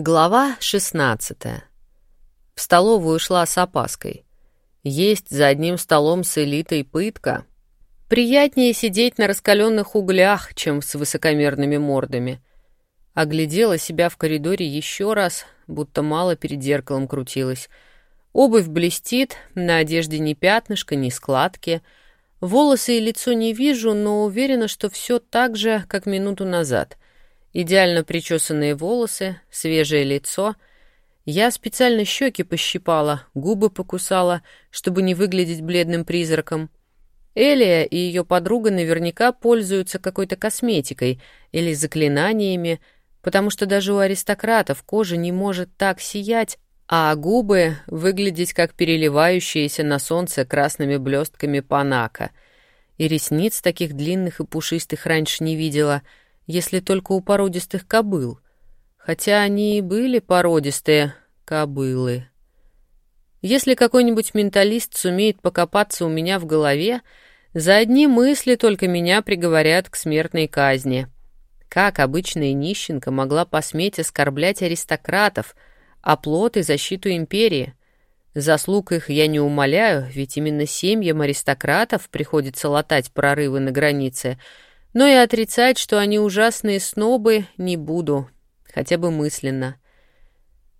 Глава 16. В столовую шла с опаской. Есть за одним столом с элитой пытка. Приятнее сидеть на раскаленных углях, чем с высокомерными мордами. Оглядела себя в коридоре еще раз, будто мало перед зеркалом крутилась. Обувь блестит, на одежде ни пятнышка, ни складки. Волосы и лицо не вижу, но уверена, что все так же, как минуту назад — идеально причесанные волосы, свежее лицо. Я специально щеки пощипала, губы покусала, чтобы не выглядеть бледным призраком. Элия и ее подруга наверняка пользуются какой-то косметикой или заклинаниями, потому что даже у аристократов кожа не может так сиять, а губы выглядеть как переливающиеся на солнце красными блестками панака. И ресниц таких длинных и пушистых раньше не видела — если только у породистых кобыл. Хотя они и были породистые кобылы. Если какой-нибудь менталист сумеет покопаться у меня в голове, за одни мысли только меня приговорят к смертной казни. Как обычная нищенка могла посметь оскорблять аристократов, оплот и защиту империи? Заслуг их я не умоляю, ведь именно семьям аристократов приходится латать прорывы на границе — но и отрицать, что они ужасные снобы, не буду, хотя бы мысленно.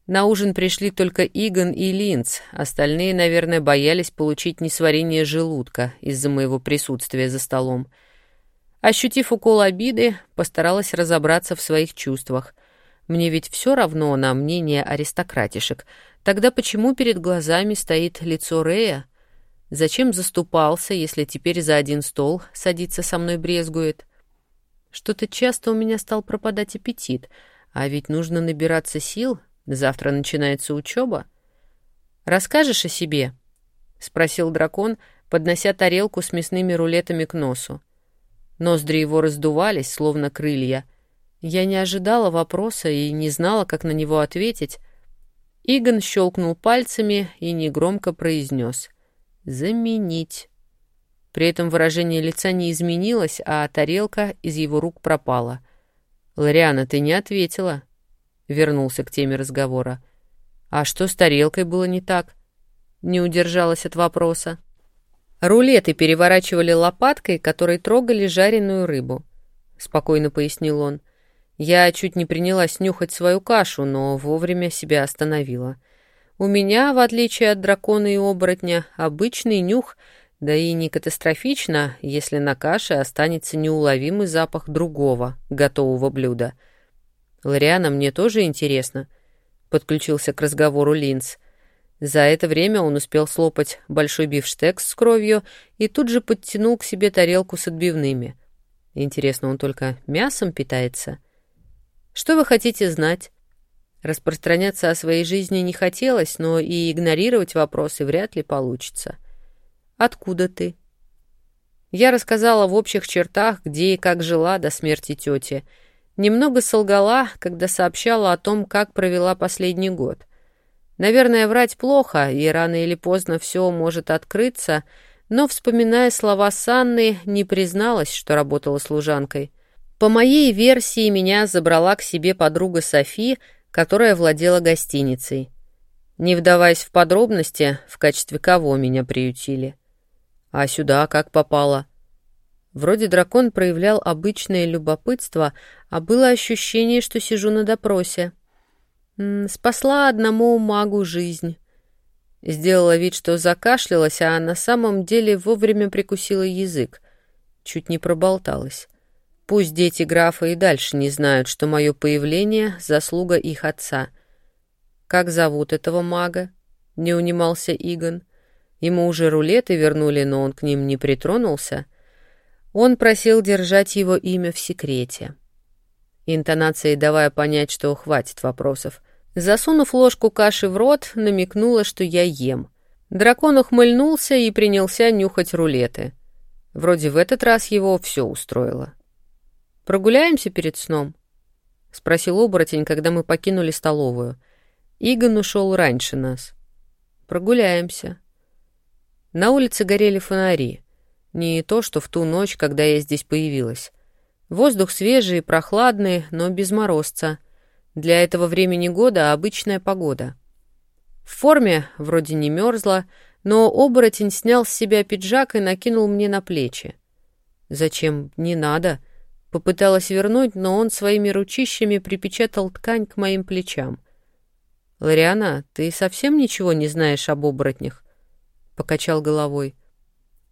На ужин пришли только Игон и Линц, остальные, наверное, боялись получить несварение желудка из-за моего присутствия за столом. Ощутив укол обиды, постаралась разобраться в своих чувствах. Мне ведь все равно на мнение аристократишек. Тогда почему перед глазами стоит лицо Рея? Зачем заступался, если теперь за один стол садиться со мной брезгует? Что-то часто у меня стал пропадать аппетит, а ведь нужно набираться сил, завтра начинается учеба. «Расскажешь о себе?» — спросил дракон, поднося тарелку с мясными рулетами к носу. Ноздри его раздувались, словно крылья. Я не ожидала вопроса и не знала, как на него ответить. Игон щелкнул пальцами и негромко произнес — «Заменить». При этом выражение лица не изменилось, а тарелка из его рук пропала. «Лориана, ты не ответила?» Вернулся к теме разговора. «А что с тарелкой было не так?» Не удержалась от вопроса. «Рулеты переворачивали лопаткой, которой трогали жареную рыбу», — спокойно пояснил он. «Я чуть не принялась нюхать свою кашу, но вовремя себя остановила». У меня, в отличие от дракона и оборотня, обычный нюх, да и не катастрофично, если на каше останется неуловимый запах другого, готового блюда. «Лориана, мне тоже интересно», — подключился к разговору Линц. За это время он успел слопать большой бифштекс с кровью и тут же подтянул к себе тарелку с отбивными. Интересно, он только мясом питается? «Что вы хотите знать?» Распространяться о своей жизни не хотелось, но и игнорировать вопросы вряд ли получится. «Откуда ты?» Я рассказала в общих чертах, где и как жила до смерти тети. Немного солгала, когда сообщала о том, как провела последний год. Наверное, врать плохо, и рано или поздно все может открыться, но, вспоминая слова Санны, не призналась, что работала служанкой. По моей версии, меня забрала к себе подруга Софи, которая владела гостиницей. Не вдаваясь в подробности, в качестве кого меня приютили. А сюда как попало? Вроде дракон проявлял обычное любопытство, а было ощущение, что сижу на допросе. Спасла одному магу жизнь. Сделала вид, что закашлялась, а на самом деле вовремя прикусила язык. Чуть не проболталась. Пусть дети графа и дальше не знают, что мое появление — заслуга их отца. «Как зовут этого мага?» — не унимался Игон. Ему уже рулеты вернули, но он к ним не притронулся. Он просил держать его имя в секрете. Интонацией давая понять, что хватит вопросов. Засунув ложку каши в рот, намекнула, что я ем. Дракон ухмыльнулся и принялся нюхать рулеты. Вроде в этот раз его все устроило. «Прогуляемся перед сном?» — спросил оборотень, когда мы покинули столовую. Игон ушел раньше нас. «Прогуляемся». На улице горели фонари. Не то, что в ту ночь, когда я здесь появилась. Воздух свежий, прохладный, но без морозца. Для этого времени года обычная погода. В форме вроде не мерзла, но оборотень снял с себя пиджак и накинул мне на плечи. «Зачем? Не надо». Попыталась вернуть, но он своими ручищами припечатал ткань к моим плечам. «Лариана, ты совсем ничего не знаешь об оборотнях?» Покачал головой.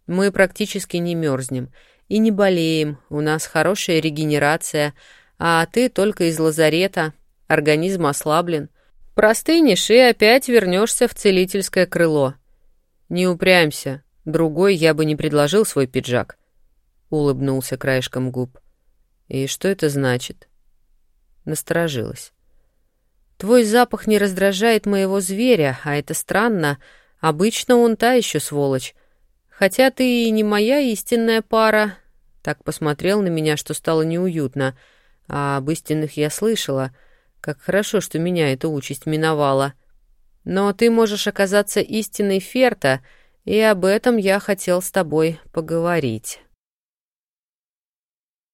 «Мы практически не мерзнем и не болеем, у нас хорошая регенерация, а ты только из лазарета, организм ослаблен. Простынешь и опять вернешься в целительское крыло. Не упрямься, другой я бы не предложил свой пиджак». — улыбнулся краешком губ. «И что это значит?» Насторожилась. «Твой запах не раздражает моего зверя, а это странно. Обычно он та еще сволочь. Хотя ты и не моя истинная пара». Так посмотрел на меня, что стало неуютно. А об истинных я слышала. Как хорошо, что меня эта участь миновала. Но ты можешь оказаться истинной Ферта, и об этом я хотел с тобой поговорить».